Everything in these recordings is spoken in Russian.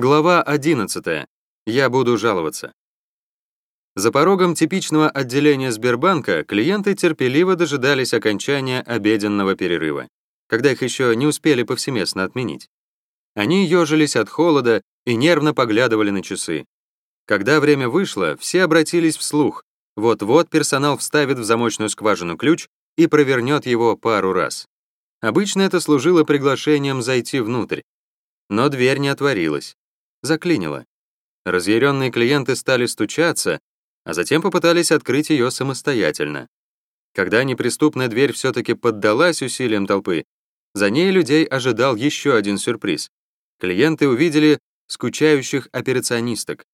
Глава 11. Я буду жаловаться. За порогом типичного отделения Сбербанка клиенты терпеливо дожидались окончания обеденного перерыва, когда их еще не успели повсеместно отменить. Они ежились от холода и нервно поглядывали на часы. Когда время вышло, все обратились вслух. Вот-вот персонал вставит в замочную скважину ключ и провернет его пару раз. Обычно это служило приглашением зайти внутрь. Но дверь не отворилась заклинило. Разъяренные клиенты стали стучаться, а затем попытались открыть ее самостоятельно. Когда неприступная дверь все-таки поддалась усилиям толпы, за ней людей ожидал еще один сюрприз. Клиенты увидели скучающих операционисток.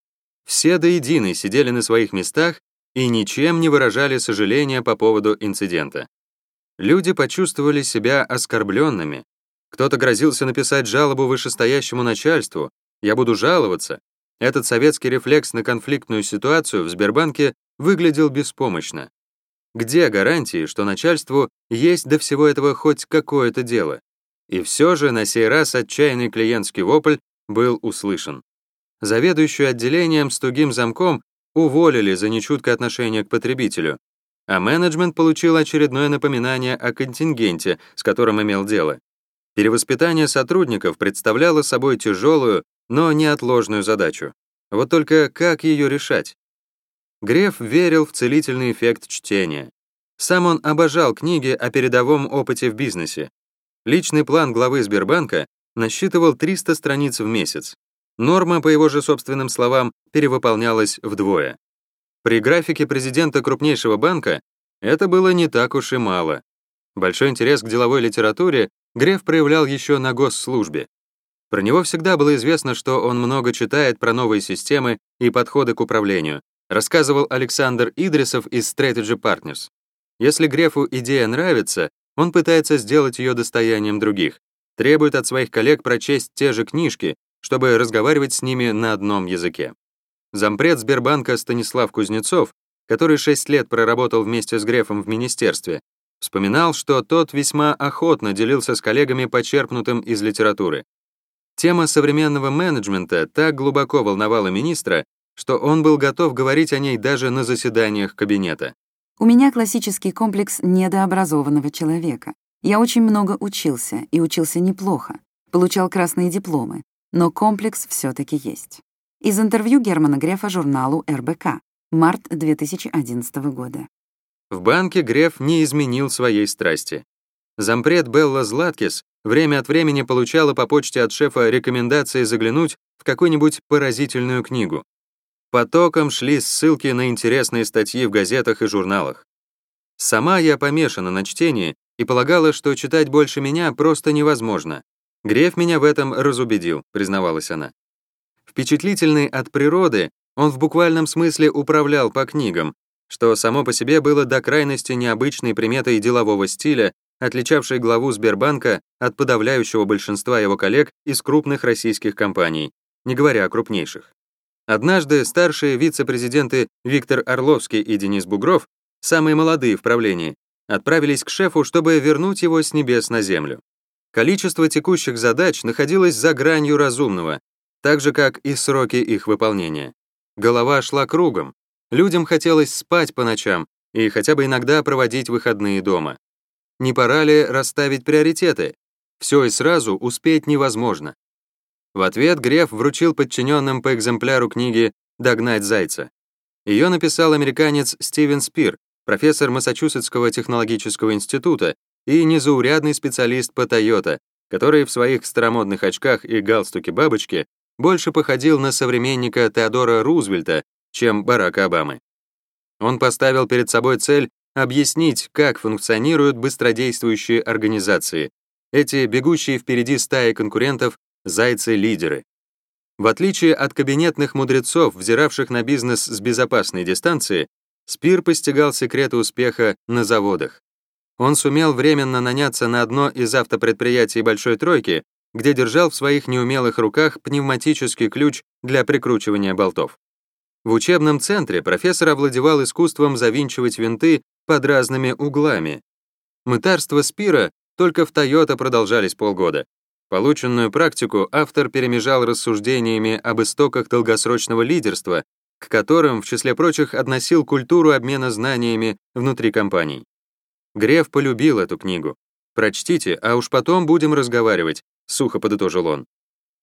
Все до единой сидели на своих местах и ничем не выражали сожаления по поводу инцидента. Люди почувствовали себя оскорбленными. Кто-то грозился написать жалобу вышестоящему начальству, я буду жаловаться. Этот советский рефлекс на конфликтную ситуацию в Сбербанке выглядел беспомощно. Где гарантии, что начальству есть до всего этого хоть какое-то дело? И все же на сей раз отчаянный клиентский вопль был услышан. Заведующую отделением с тугим замком уволили за нечуткое отношение к потребителю, а менеджмент получил очередное напоминание о контингенте, с которым имел дело. Перевоспитание сотрудников представляло собой тяжелую, но неотложную задачу. Вот только как ее решать? Греф верил в целительный эффект чтения. Сам он обожал книги о передовом опыте в бизнесе. Личный план главы Сбербанка насчитывал 300 страниц в месяц. Норма, по его же собственным словам, перевыполнялась вдвое. При графике президента крупнейшего банка это было не так уж и мало. Большой интерес к деловой литературе Греф проявлял еще на госслужбе. Про него всегда было известно, что он много читает про новые системы и подходы к управлению, рассказывал Александр Идрисов из Strategy Partners. Если Грефу идея нравится, он пытается сделать ее достоянием других, требует от своих коллег прочесть те же книжки, чтобы разговаривать с ними на одном языке. Зампред Сбербанка Станислав Кузнецов, который 6 лет проработал вместе с Грефом в министерстве, вспоминал, что тот весьма охотно делился с коллегами почерпнутым из литературы. Тема современного менеджмента так глубоко волновала министра, что он был готов говорить о ней даже на заседаниях кабинета. У меня классический комплекс недообразованного человека. Я очень много учился, и учился неплохо. Получал красные дипломы, но комплекс все таки есть. Из интервью Германа Грефа журналу РБК, март 2011 года. В банке Греф не изменил своей страсти. Зампред Белла Златкис время от времени получала по почте от шефа рекомендации заглянуть в какую-нибудь поразительную книгу. Потоком шли ссылки на интересные статьи в газетах и журналах. Сама я помешана на чтении и полагала, что читать больше меня просто невозможно. Греф меня в этом разубедил, признавалась она. Впечатлительный от природы, он в буквальном смысле управлял по книгам, что само по себе было до крайности необычной приметой делового стиля отличавшей главу Сбербанка от подавляющего большинства его коллег из крупных российских компаний, не говоря о крупнейших. Однажды старшие вице-президенты Виктор Орловский и Денис Бугров, самые молодые в правлении, отправились к шефу, чтобы вернуть его с небес на землю. Количество текущих задач находилось за гранью разумного, так же, как и сроки их выполнения. Голова шла кругом, людям хотелось спать по ночам и хотя бы иногда проводить выходные дома. Не пора ли расставить приоритеты? Все и сразу успеть невозможно. В ответ Греф вручил подчиненным по экземпляру книги «Догнать зайца». Ее написал американец Стивен Спир, профессор Массачусетского технологического института и незаурядный специалист по Toyota, который в своих старомодных очках и галстуке бабочки больше походил на современника Теодора Рузвельта, чем Барака Обамы. Он поставил перед собой цель объяснить, как функционируют быстродействующие организации, эти бегущие впереди стаи конкурентов, зайцы-лидеры. В отличие от кабинетных мудрецов, взиравших на бизнес с безопасной дистанции, Спир постигал секреты успеха на заводах. Он сумел временно наняться на одно из автопредприятий Большой Тройки, где держал в своих неумелых руках пневматический ключ для прикручивания болтов. В учебном центре профессор овладевал искусством завинчивать винты под разными углами. Мытарства Спира только в Toyota продолжались полгода. Полученную практику автор перемежал рассуждениями об истоках долгосрочного лидерства, к которым, в числе прочих, относил культуру обмена знаниями внутри компаний. Греф полюбил эту книгу. «Прочтите, а уж потом будем разговаривать», — сухо подытожил он.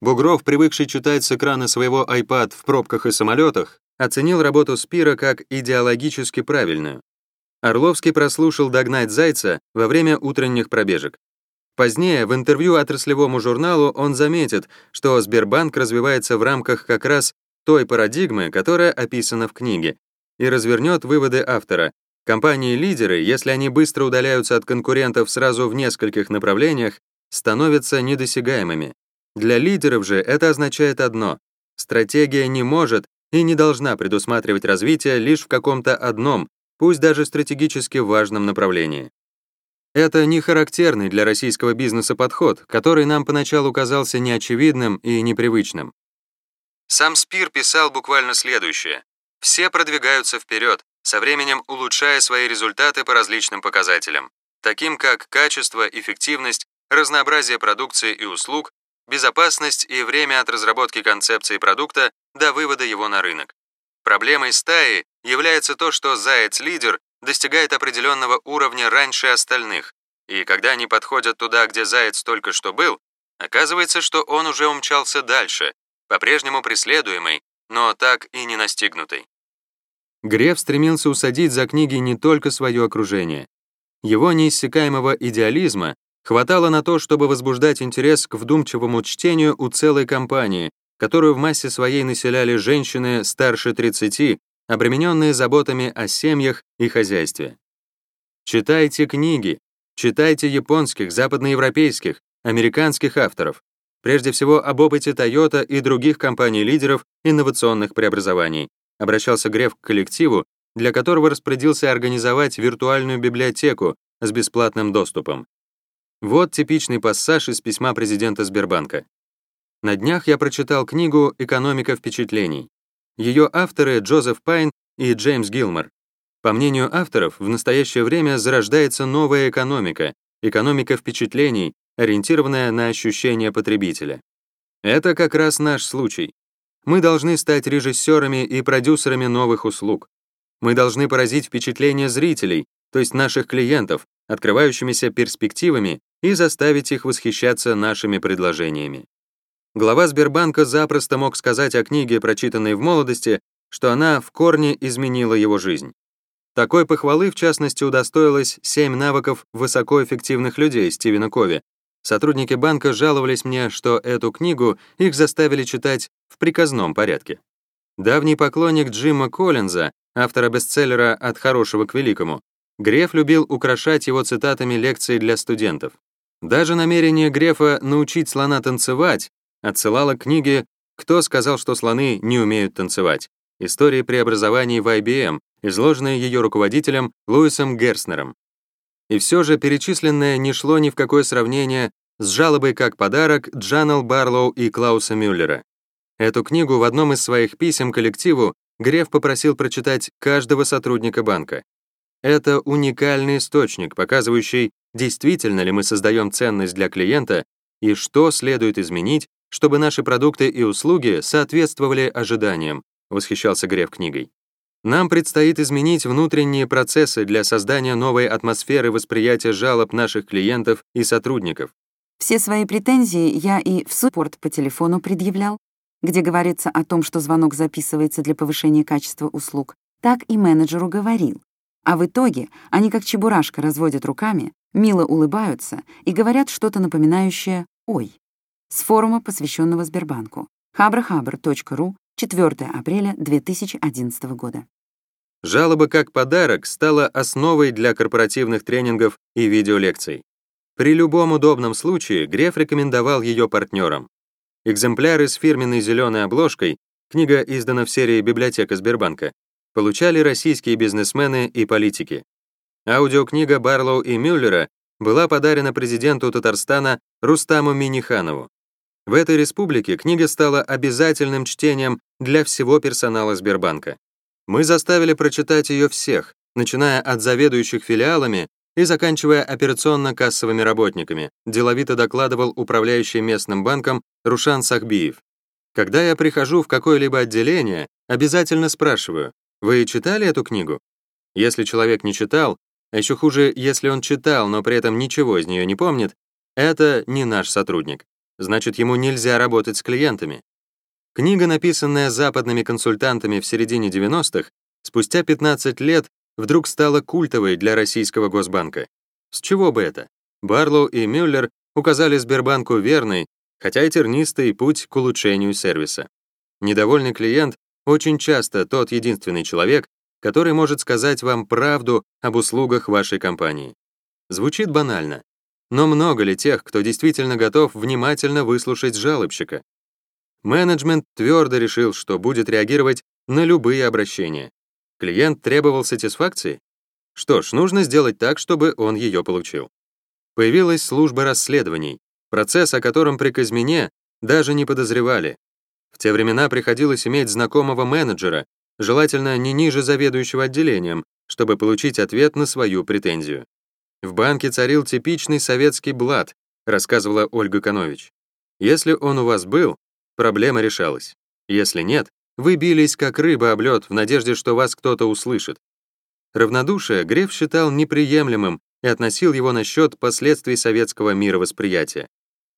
Бугров, привыкший читать с экрана своего iPad в пробках и самолетах, оценил работу Спира как идеологически правильную. Орловский прослушал «Догнать зайца» во время утренних пробежек. Позднее в интервью отраслевому журналу он заметит, что Сбербанк развивается в рамках как раз той парадигмы, которая описана в книге, и развернет выводы автора. Компании-лидеры, если они быстро удаляются от конкурентов сразу в нескольких направлениях, становятся недосягаемыми. Для лидеров же это означает одно — стратегия не может и не должна предусматривать развитие лишь в каком-то одном, пусть даже стратегически важном направлении. Это не характерный для российского бизнеса подход, который нам поначалу казался неочевидным и непривычным. Сам Спир писал буквально следующее. «Все продвигаются вперед, со временем улучшая свои результаты по различным показателям, таким как качество, эффективность, разнообразие продукции и услуг, безопасность и время от разработки концепции продукта до вывода его на рынок. Проблемой стаи является то, что заяц-лидер достигает определенного уровня раньше остальных, и когда они подходят туда, где заяц только что был, оказывается, что он уже умчался дальше, по-прежнему преследуемый, но так и не настигнутый. Греф стремился усадить за книги не только свое окружение. Его неиссякаемого идеализма хватало на то, чтобы возбуждать интерес к вдумчивому чтению у целой компании, которую в массе своей населяли женщины старше 30, обремененные заботами о семьях и хозяйстве. Читайте книги, читайте японских, западноевропейских, американских авторов, прежде всего об опыте Toyota и других компаний-лидеров инновационных преобразований, обращался Греф к коллективу, для которого распорядился организовать виртуальную библиотеку с бесплатным доступом. Вот типичный пассаж из письма президента Сбербанка. На днях я прочитал книгу «Экономика впечатлений». Ее авторы Джозеф Пайн и Джеймс Гилмор. По мнению авторов, в настоящее время зарождается новая экономика, экономика впечатлений, ориентированная на ощущения потребителя. Это как раз наш случай. Мы должны стать режиссерами и продюсерами новых услуг. Мы должны поразить впечатление зрителей, то есть наших клиентов, открывающимися перспективами и заставить их восхищаться нашими предложениями. Глава Сбербанка запросто мог сказать о книге, прочитанной в молодости, что она в корне изменила его жизнь. Такой похвалы, в частности, удостоилось «Семь навыков высокоэффективных людей» Стивена Кови. Сотрудники банка жаловались мне, что эту книгу их заставили читать в приказном порядке. Давний поклонник Джима Коллинза, автора бестселлера «От хорошего к великому», Греф любил украшать его цитатами лекции для студентов. Даже намерение Грефа научить слона танцевать отсылала к книге «Кто сказал, что слоны не умеют танцевать?» Истории преобразований в IBM, изложенные ее руководителем Луисом Герснером. И все же перечисленное не шло ни в какое сравнение с жалобой как подарок Джанел Барлоу и Клауса Мюллера. Эту книгу в одном из своих писем коллективу Греф попросил прочитать каждого сотрудника банка. Это уникальный источник, показывающий, действительно ли мы создаем ценность для клиента и что следует изменить, чтобы наши продукты и услуги соответствовали ожиданиям, восхищался Греф книгой. Нам предстоит изменить внутренние процессы для создания новой атмосферы восприятия жалоб наших клиентов и сотрудников. Все свои претензии я и в суппорт по телефону предъявлял, где говорится о том, что звонок записывается для повышения качества услуг, так и менеджеру говорил. А в итоге они как чебурашка разводят руками, мило улыбаются и говорят что-то напоминающее «Ой» с форума, посвященного Сбербанку. habrahabr.ru, 4 апреля 2011 года. Жалоба как подарок стала основой для корпоративных тренингов и видеолекций. При любом удобном случае Греф рекомендовал ее партнерам. Экземпляры с фирменной зеленой обложкой, книга издана в серии «Библиотека Сбербанка», получали российские бизнесмены и политики. Аудиокнига Барлоу и Мюллера была подарена президенту Татарстана Рустаму Миниханову. В этой республике книга стала обязательным чтением для всего персонала Сбербанка. Мы заставили прочитать ее всех, начиная от заведующих филиалами и заканчивая операционно-кассовыми работниками, деловито докладывал управляющий местным банком Рушан Сахбиев. Когда я прихожу в какое-либо отделение, обязательно спрашиваю, вы читали эту книгу? Если человек не читал, а еще хуже, если он читал, но при этом ничего из нее не помнит, это не наш сотрудник. Значит, ему нельзя работать с клиентами. Книга, написанная западными консультантами в середине 90-х, спустя 15 лет вдруг стала культовой для российского Госбанка. С чего бы это? Барлоу и Мюллер указали Сбербанку верный, хотя и тернистый путь к улучшению сервиса. Недовольный клиент очень часто тот единственный человек, который может сказать вам правду об услугах вашей компании. Звучит банально, но много ли тех, кто действительно готов внимательно выслушать жалобщика? Менеджмент твердо решил, что будет реагировать на любые обращения. Клиент требовал сатисфакции? Что ж, нужно сделать так, чтобы он ее получил. Появилась служба расследований, процесс, о котором при Казмине даже не подозревали. В те времена приходилось иметь знакомого менеджера, желательно не ниже заведующего отделением, чтобы получить ответ на свою претензию. В банке царил типичный советский блат, рассказывала Ольга Конович. Если он у вас был, проблема решалась. Если нет, вы бились как рыба об лед в надежде, что вас кто-то услышит. Равнодушие Греф считал неприемлемым и относил его на счет последствий советского мировосприятия.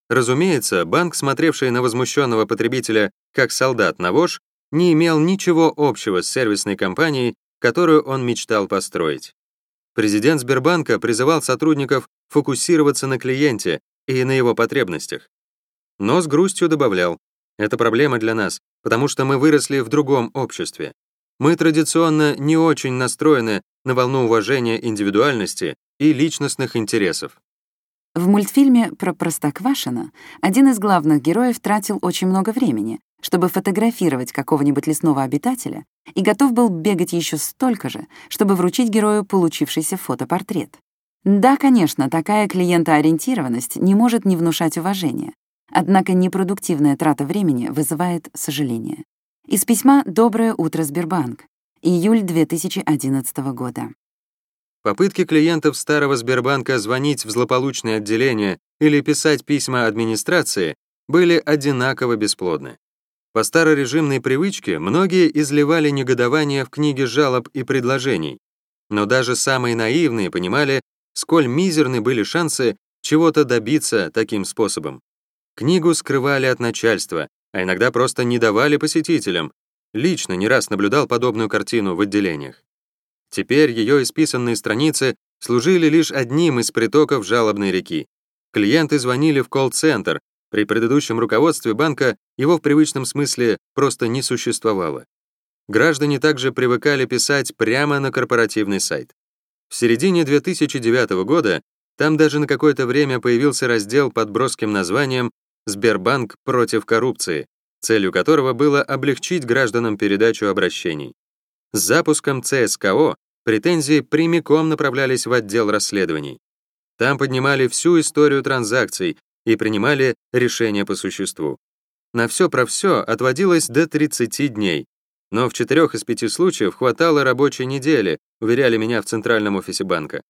Разумеется, банк, смотревший на возмущенного потребителя как солдат на вож, не имел ничего общего с сервисной компанией, которую он мечтал построить. Президент Сбербанка призывал сотрудников фокусироваться на клиенте и на его потребностях. Но с грустью добавлял, это проблема для нас, потому что мы выросли в другом обществе. Мы традиционно не очень настроены на волну уважения индивидуальности и личностных интересов. В мультфильме про Простоквашино один из главных героев тратил очень много времени, чтобы фотографировать какого-нибудь лесного обитателя, и готов был бегать еще столько же, чтобы вручить герою получившийся фотопортрет. Да, конечно, такая клиентоориентированность не может не внушать уважения, Однако непродуктивная трата времени вызывает сожаление. Из письма «Доброе утро, Сбербанк», июль 2011 года. Попытки клиентов старого Сбербанка звонить в злополучное отделение или писать письма администрации были одинаково бесплодны. По старорежимной привычке многие изливали негодование в книге жалоб и предложений, но даже самые наивные понимали, сколь мизерны были шансы чего-то добиться таким способом. Книгу скрывали от начальства, а иногда просто не давали посетителям. Лично не раз наблюдал подобную картину в отделениях. Теперь ее исписанные страницы служили лишь одним из притоков жалобной реки. Клиенты звонили в колл-центр, при предыдущем руководстве банка его в привычном смысле просто не существовало. Граждане также привыкали писать прямо на корпоративный сайт. В середине 2009 года там даже на какое-то время появился раздел под броским названием Сбербанк против коррупции, целью которого было облегчить гражданам передачу обращений. С запуском ЦСКО претензии прямиком направлялись в отдел расследований. Там поднимали всю историю транзакций и принимали решения по существу. На все про все отводилось до 30 дней, но в четырех из пяти случаев хватало рабочей недели, уверяли меня в центральном офисе банка.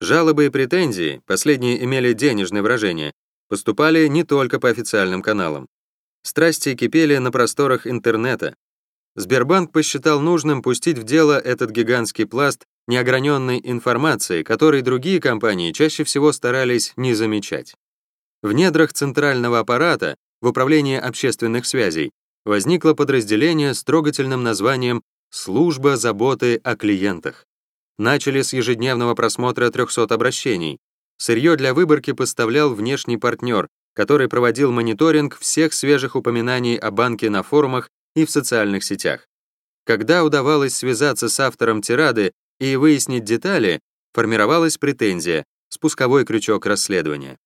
Жалобы и претензии, последние имели денежное выражение, поступали не только по официальным каналам. Страсти кипели на просторах интернета. Сбербанк посчитал нужным пустить в дело этот гигантский пласт неограненной информации, который другие компании чаще всего старались не замечать. В недрах центрального аппарата, в управлении общественных связей, возникло подразделение с трогательным названием «Служба заботы о клиентах». Начали с ежедневного просмотра 300 обращений, Сырье для выборки поставлял внешний партнер, который проводил мониторинг всех свежих упоминаний о банке на форумах и в социальных сетях. Когда удавалось связаться с автором тирады и выяснить детали, формировалась претензия, спусковой крючок расследования.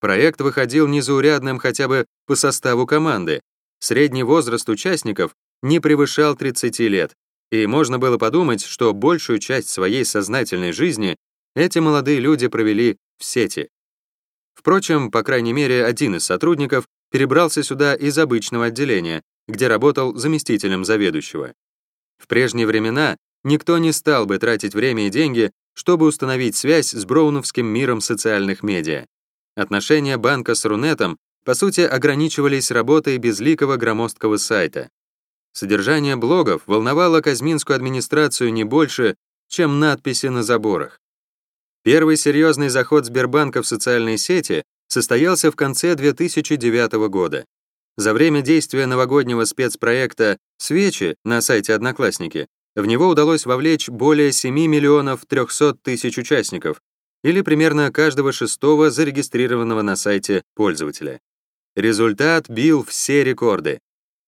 Проект выходил незаурядным хотя бы по составу команды. Средний возраст участников не превышал 30 лет, и можно было подумать, что большую часть своей сознательной жизни эти молодые люди провели в сети. Впрочем, по крайней мере, один из сотрудников перебрался сюда из обычного отделения, где работал заместителем заведующего. В прежние времена никто не стал бы тратить время и деньги, чтобы установить связь с броуновским миром социальных медиа. Отношения банка с Рунетом, по сути, ограничивались работой безликого громоздкого сайта. Содержание блогов волновало Казминскую администрацию не больше, чем надписи на заборах. Первый серьезный заход Сбербанка в социальные сети состоялся в конце 2009 года. За время действия новогоднего спецпроекта «Свечи» на сайте «Одноклассники» в него удалось вовлечь более 7 миллионов 300 тысяч участников, или примерно каждого шестого зарегистрированного на сайте пользователя. Результат бил все рекорды.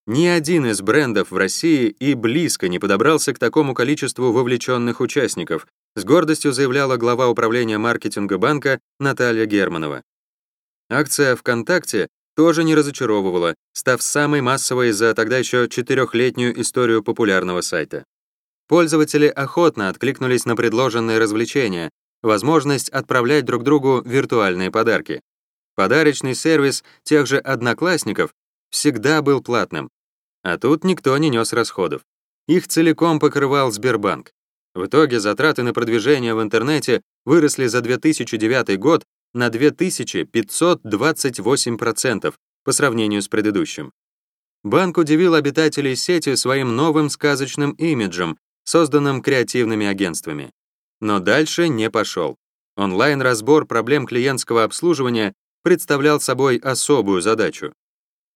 Ни один из брендов в России и близко не подобрался к такому количеству вовлеченных участников, с гордостью заявляла глава управления маркетинга банка Наталья Германова. Акция ВКонтакте тоже не разочаровывала, став самой массовой за тогда еще четырехлетнюю историю популярного сайта. Пользователи охотно откликнулись на предложенные развлечения, возможность отправлять друг другу виртуальные подарки. Подарочный сервис тех же одноклассников всегда был платным, а тут никто не нес расходов. Их целиком покрывал Сбербанк. В итоге затраты на продвижение в интернете выросли за 2009 год на 2528% по сравнению с предыдущим. Банк удивил обитателей сети своим новым сказочным имиджем, созданным креативными агентствами. Но дальше не пошел. Онлайн-разбор проблем клиентского обслуживания представлял собой особую задачу.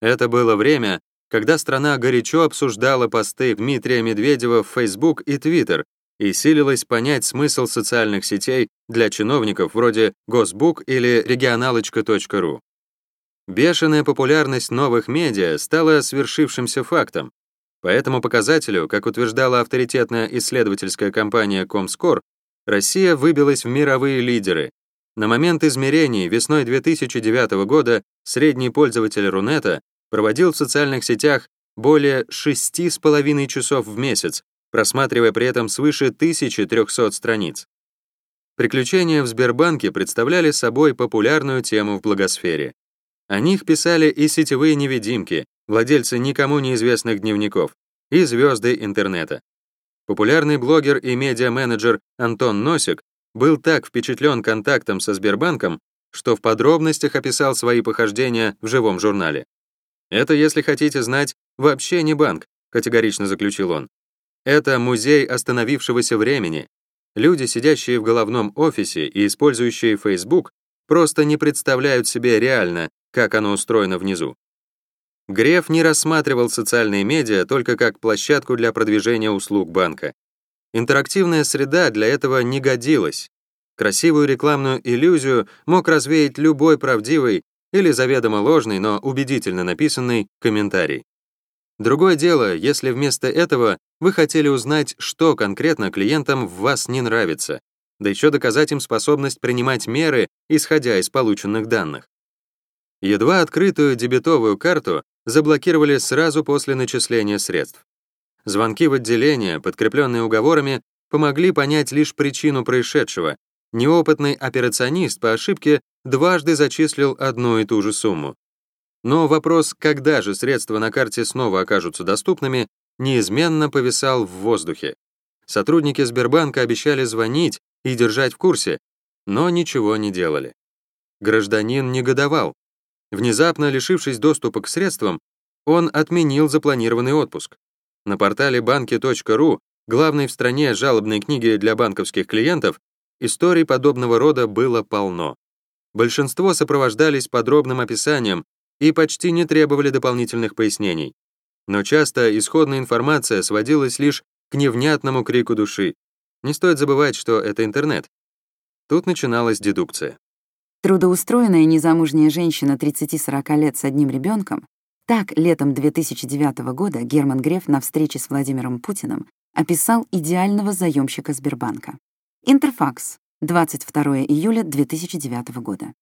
Это было время, когда страна горячо обсуждала посты Дмитрия Медведева в Facebook и Twitter и силилась понять смысл социальных сетей для чиновников вроде Госбук или регионалочка.ру. Бешеная популярность новых медиа стала свершившимся фактом. По этому показателю, как утверждала авторитетная исследовательская компания Comscore, Россия выбилась в мировые лидеры. На момент измерений весной 2009 года средний пользователь Рунета проводил в социальных сетях более 6,5 часов в месяц, просматривая при этом свыше 1300 страниц. Приключения в Сбербанке представляли собой популярную тему в благосфере. О них писали и сетевые невидимки, владельцы никому неизвестных дневников, и звезды интернета. Популярный блогер и медиа-менеджер Антон Носик был так впечатлен контактом со Сбербанком, что в подробностях описал свои похождения в живом журнале. «Это, если хотите знать, вообще не банк», категорично заключил он. «Это музей остановившегося времени. Люди, сидящие в головном офисе и использующие Facebook, просто не представляют себе реально, как оно устроено внизу. Греф не рассматривал социальные медиа только как площадку для продвижения услуг банка. Интерактивная среда для этого не годилась. Красивую рекламную иллюзию мог развеять любой правдивый или заведомо ложный, но убедительно написанный комментарий. Другое дело, если вместо этого вы хотели узнать, что конкретно клиентам в вас не нравится, да еще доказать им способность принимать меры, исходя из полученных данных. Едва открытую дебетовую карту заблокировали сразу после начисления средств. Звонки в отделение, подкрепленные уговорами, помогли понять лишь причину происшедшего. Неопытный операционист по ошибке дважды зачислил одну и ту же сумму. Но вопрос, когда же средства на карте снова окажутся доступными, неизменно повисал в воздухе. Сотрудники Сбербанка обещали звонить и держать в курсе, но ничего не делали. Гражданин негодовал. Внезапно лишившись доступа к средствам, он отменил запланированный отпуск. На портале банки.ру, главной в стране жалобной книги для банковских клиентов, историй подобного рода было полно. Большинство сопровождались подробным описанием и почти не требовали дополнительных пояснений. Но часто исходная информация сводилась лишь к невнятному крику души. Не стоит забывать, что это интернет. Тут начиналась дедукция. Трудоустроенная незамужняя женщина 30-40 лет с одним ребенком, так летом 2009 года Герман Греф на встрече с Владимиром Путиным описал идеального заемщика Сбербанка. Интерфакс, 22 июля 2009 года.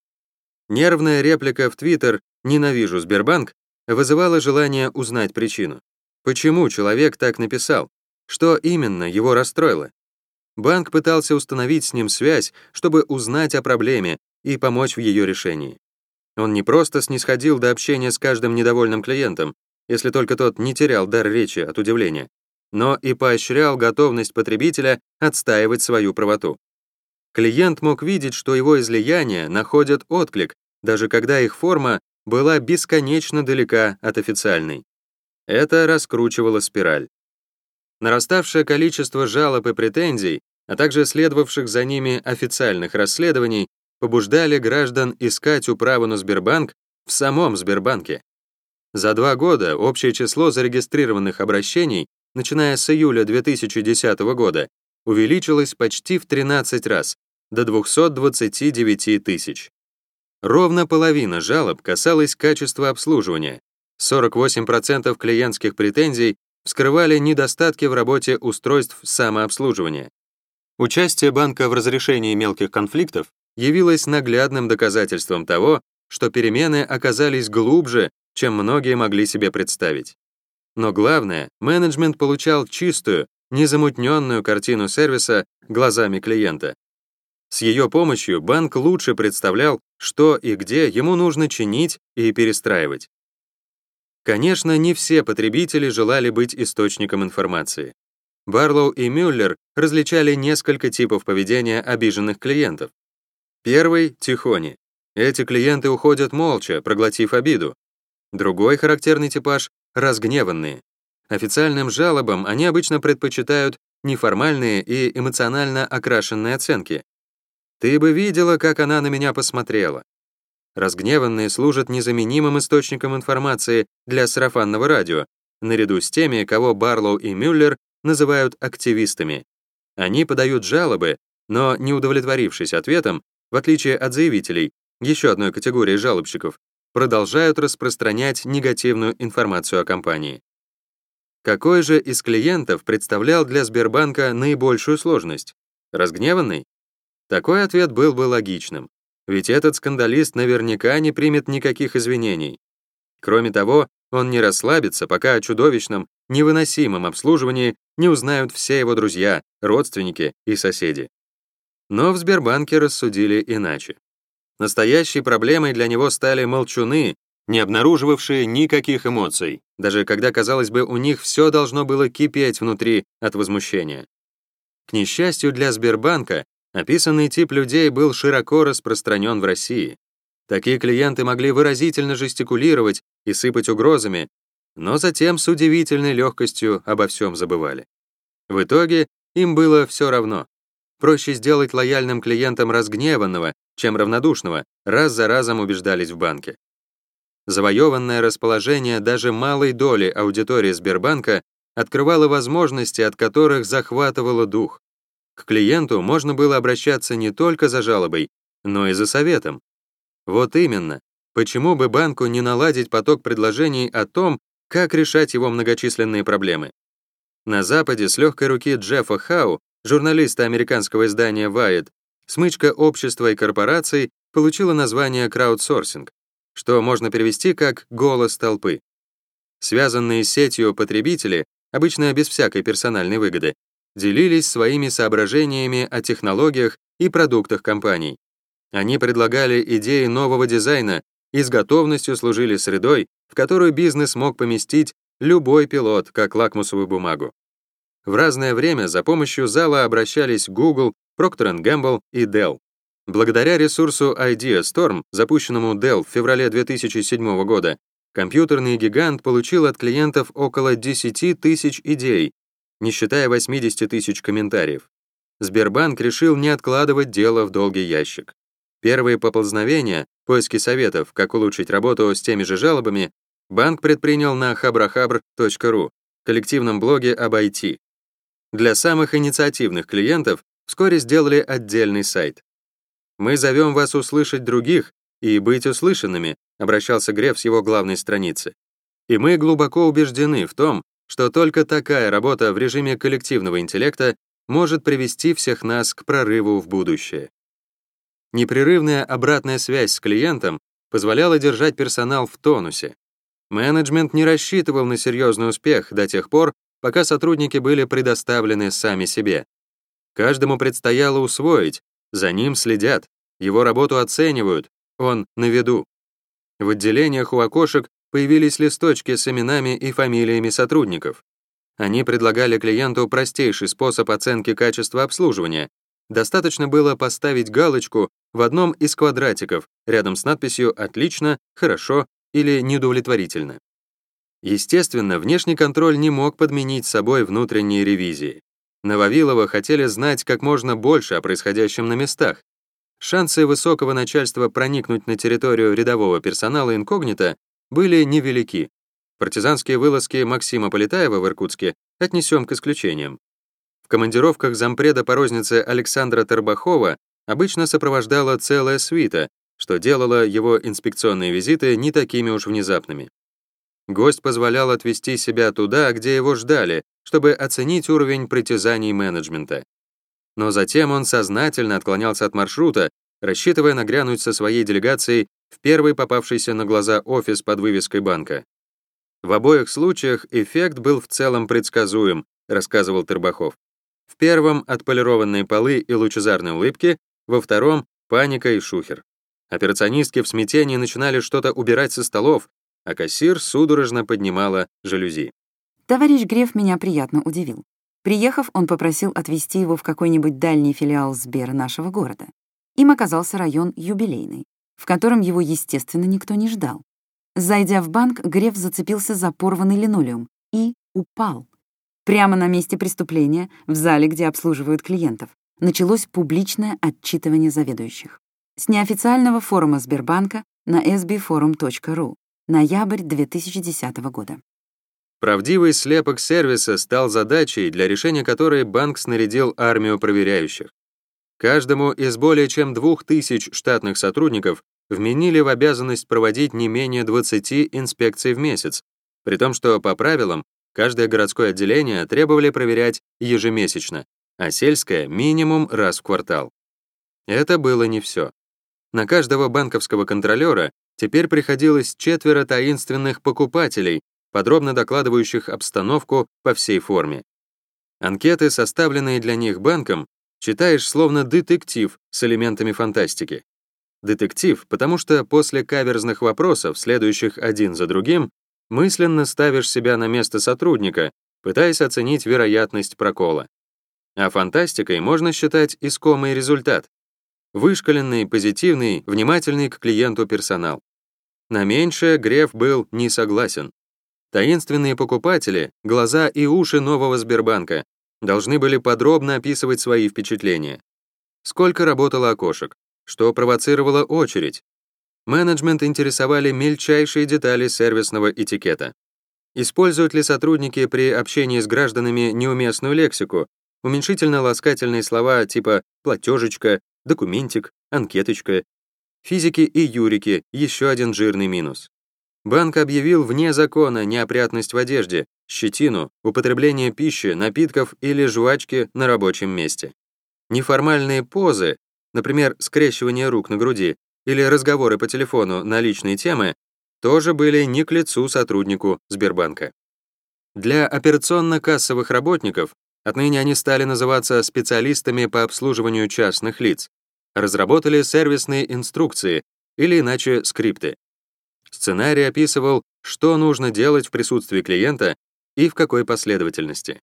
Нервная реплика в Твиттер «Ненавижу Сбербанк» вызывала желание узнать причину. Почему человек так написал? Что именно его расстроило? Банк пытался установить с ним связь, чтобы узнать о проблеме и помочь в ее решении. Он не просто снисходил до общения с каждым недовольным клиентом, если только тот не терял дар речи от удивления. но и поощрял готовность потребителя отстаивать свою правоту. Клиент мог видеть, что его излияния находят отклик, даже когда их форма была бесконечно далека от официальной. Это раскручивало спираль. Нараставшее количество жалоб и претензий, а также следовавших за ними официальных расследований, побуждали граждан искать управу на Сбербанк в самом Сбербанке. За два года общее число зарегистрированных обращений, начиная с июля 2010 года, увеличилось почти в 13 раз, до 229 тысяч. Ровно половина жалоб касалась качества обслуживания. 48% клиентских претензий вскрывали недостатки в работе устройств самообслуживания. Участие банка в разрешении мелких конфликтов явилось наглядным доказательством того, что перемены оказались глубже, чем многие могли себе представить. Но главное, менеджмент получал чистую, незамутненную картину сервиса глазами клиента. С ее помощью банк лучше представлял, что и где ему нужно чинить и перестраивать. Конечно, не все потребители желали быть источником информации. Барлоу и Мюллер различали несколько типов поведения обиженных клиентов. Первый — тихони. Эти клиенты уходят молча, проглотив обиду. Другой характерный типаж — разгневанные. Официальным жалобам они обычно предпочитают неформальные и эмоционально окрашенные оценки. «Ты бы видела, как она на меня посмотрела». Разгневанные служат незаменимым источником информации для сарафанного радио, наряду с теми, кого Барлоу и Мюллер называют активистами. Они подают жалобы, но, не удовлетворившись ответом, в отличие от заявителей, еще одной категории жалобщиков, продолжают распространять негативную информацию о компании. Какой же из клиентов представлял для Сбербанка наибольшую сложность? Разгневанный? Такой ответ был бы логичным, ведь этот скандалист наверняка не примет никаких извинений. Кроме того, он не расслабится, пока о чудовищном, невыносимом обслуживании не узнают все его друзья, родственники и соседи. Но в Сбербанке рассудили иначе. Настоящей проблемой для него стали молчуны, не обнаруживавшие никаких эмоций, даже когда, казалось бы, у них все должно было кипеть внутри от возмущения. К несчастью для Сбербанка, описанный тип людей был широко распространен в России. Такие клиенты могли выразительно жестикулировать и сыпать угрозами, но затем с удивительной легкостью обо всем забывали. В итоге им было все равно. Проще сделать лояльным клиентам разгневанного, чем равнодушного, раз за разом убеждались в банке. Завоеванное расположение даже малой доли аудитории Сбербанка открывало возможности, от которых захватывало дух. К клиенту можно было обращаться не только за жалобой, но и за советом. Вот именно, почему бы банку не наладить поток предложений о том, как решать его многочисленные проблемы. На Западе с легкой руки Джеффа Хау журналиста американского издания Wired, смычка общества и корпораций получила название краудсорсинг, что можно перевести как «голос толпы». Связанные с сетью потребители, обычно без всякой персональной выгоды, делились своими соображениями о технологиях и продуктах компаний. Они предлагали идеи нового дизайна и с готовностью служили средой, в которую бизнес мог поместить любой пилот, как лакмусовую бумагу. В разное время за помощью зала обращались Google, Procter Gamble и Dell. Благодаря ресурсу IdeaStorm, запущенному Dell в феврале 2007 года, компьютерный гигант получил от клиентов около 10 тысяч идей, не считая 80 тысяч комментариев. Сбербанк решил не откладывать дело в долгий ящик. Первые поползновения, поиски советов, как улучшить работу с теми же жалобами, банк предпринял на habrahabr.ru, коллективном блоге об IT. Для самых инициативных клиентов вскоре сделали отдельный сайт. «Мы зовем вас услышать других и быть услышанными», обращался Греф с его главной страницы. «И мы глубоко убеждены в том, что только такая работа в режиме коллективного интеллекта может привести всех нас к прорыву в будущее». Непрерывная обратная связь с клиентом позволяла держать персонал в тонусе. Менеджмент не рассчитывал на серьезный успех до тех пор, пока сотрудники были предоставлены сами себе. Каждому предстояло усвоить, за ним следят, его работу оценивают, он на виду. В отделениях у окошек появились листочки с именами и фамилиями сотрудников. Они предлагали клиенту простейший способ оценки качества обслуживания. Достаточно было поставить галочку в одном из квадратиков рядом с надписью «Отлично», «Хорошо» или «Неудовлетворительно». Естественно, внешний контроль не мог подменить собой внутренние ревизии. На Вавилова хотели знать как можно больше о происходящем на местах. Шансы высокого начальства проникнуть на территорию рядового персонала инкогнито были невелики. Партизанские вылазки Максима Полетаева в Иркутске отнесем к исключениям. В командировках зампреда по рознице Александра Тербахова обычно сопровождала целая свита, что делало его инспекционные визиты не такими уж внезапными. Гость позволял отвести себя туда, где его ждали, чтобы оценить уровень притязаний менеджмента. Но затем он сознательно отклонялся от маршрута, рассчитывая нагрянуть со своей делегацией в первый попавшийся на глаза офис под вывеской банка. В обоих случаях эффект был в целом предсказуем, рассказывал Тербахов. В первом — отполированные полы и лучезарные улыбки, во втором — паника и шухер. Операционистки в смятении начинали что-то убирать со столов, а кассир судорожно поднимала жалюзи. Товарищ Греф меня приятно удивил. Приехав, он попросил отвезти его в какой-нибудь дальний филиал Сбера нашего города. Им оказался район Юбилейный, в котором его, естественно, никто не ждал. Зайдя в банк, Греф зацепился за порванный линолеум и упал. Прямо на месте преступления, в зале, где обслуживают клиентов, началось публичное отчитывание заведующих. С неофициального форума Сбербанка на sbforum.ru Ноябрь 2010 года. Правдивый слепок сервиса стал задачей, для решения которой банк снарядил армию проверяющих. Каждому из более чем 2000 штатных сотрудников вменили в обязанность проводить не менее 20 инспекций в месяц, при том, что по правилам каждое городское отделение требовали проверять ежемесячно, а сельское — минимум раз в квартал. Это было не все. На каждого банковского контролера Теперь приходилось четверо таинственных покупателей, подробно докладывающих обстановку по всей форме. Анкеты, составленные для них банком, читаешь словно детектив с элементами фантастики. Детектив, потому что после каверзных вопросов, следующих один за другим, мысленно ставишь себя на место сотрудника, пытаясь оценить вероятность прокола. А фантастикой можно считать искомый результат. Вышкаленный, позитивный, внимательный к клиенту персонал. На меньшее Греф был не согласен. Таинственные покупатели, глаза и уши нового Сбербанка должны были подробно описывать свои впечатления. Сколько работало окошек, что провоцировало очередь. Менеджмент интересовали мельчайшие детали сервисного этикета. Используют ли сотрудники при общении с гражданами неуместную лексику, уменьшительно-ласкательные слова типа «платежечка», «документик», «анкеточка» Физики и юрики — еще один жирный минус. Банк объявил вне закона неопрятность в одежде, щетину, употребление пищи, напитков или жвачки на рабочем месте. Неформальные позы, например, скрещивание рук на груди или разговоры по телефону на личные темы, тоже были не к лицу сотруднику Сбербанка. Для операционно-кассовых работников отныне они стали называться специалистами по обслуживанию частных лиц, разработали сервисные инструкции, или иначе скрипты. Сценарий описывал, что нужно делать в присутствии клиента и в какой последовательности.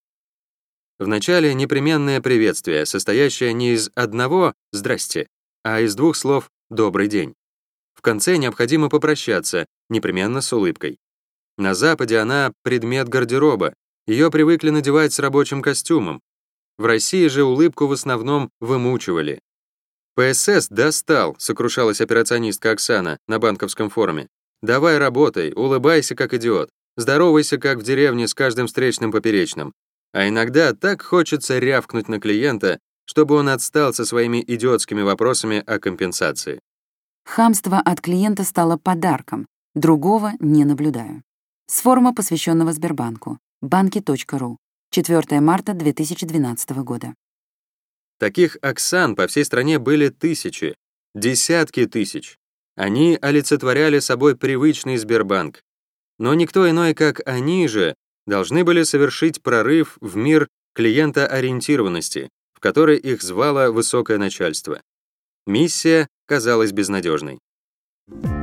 Вначале непременное приветствие, состоящее не из одного «здрасте», а из двух слов «добрый день». В конце необходимо попрощаться, непременно с улыбкой. На Западе она — предмет гардероба, ее привыкли надевать с рабочим костюмом. В России же улыбку в основном вымучивали. «ПСС достал», — сокрушалась операционистка Оксана на банковском форуме. «Давай работай, улыбайся как идиот, здоровайся как в деревне с каждым встречным поперечным. А иногда так хочется рявкнуть на клиента, чтобы он отстал со своими идиотскими вопросами о компенсации». Хамство от клиента стало подарком, другого не наблюдаю. С форума, посвященного Сбербанку. банки.ру. 4 марта 2012 года. Таких Оксан по всей стране были тысячи, десятки тысяч. Они олицетворяли собой привычный Сбербанк. Но никто иной, как они же, должны были совершить прорыв в мир клиентоориентированности, в который их звало высокое начальство. Миссия казалась безнадежной. Thank you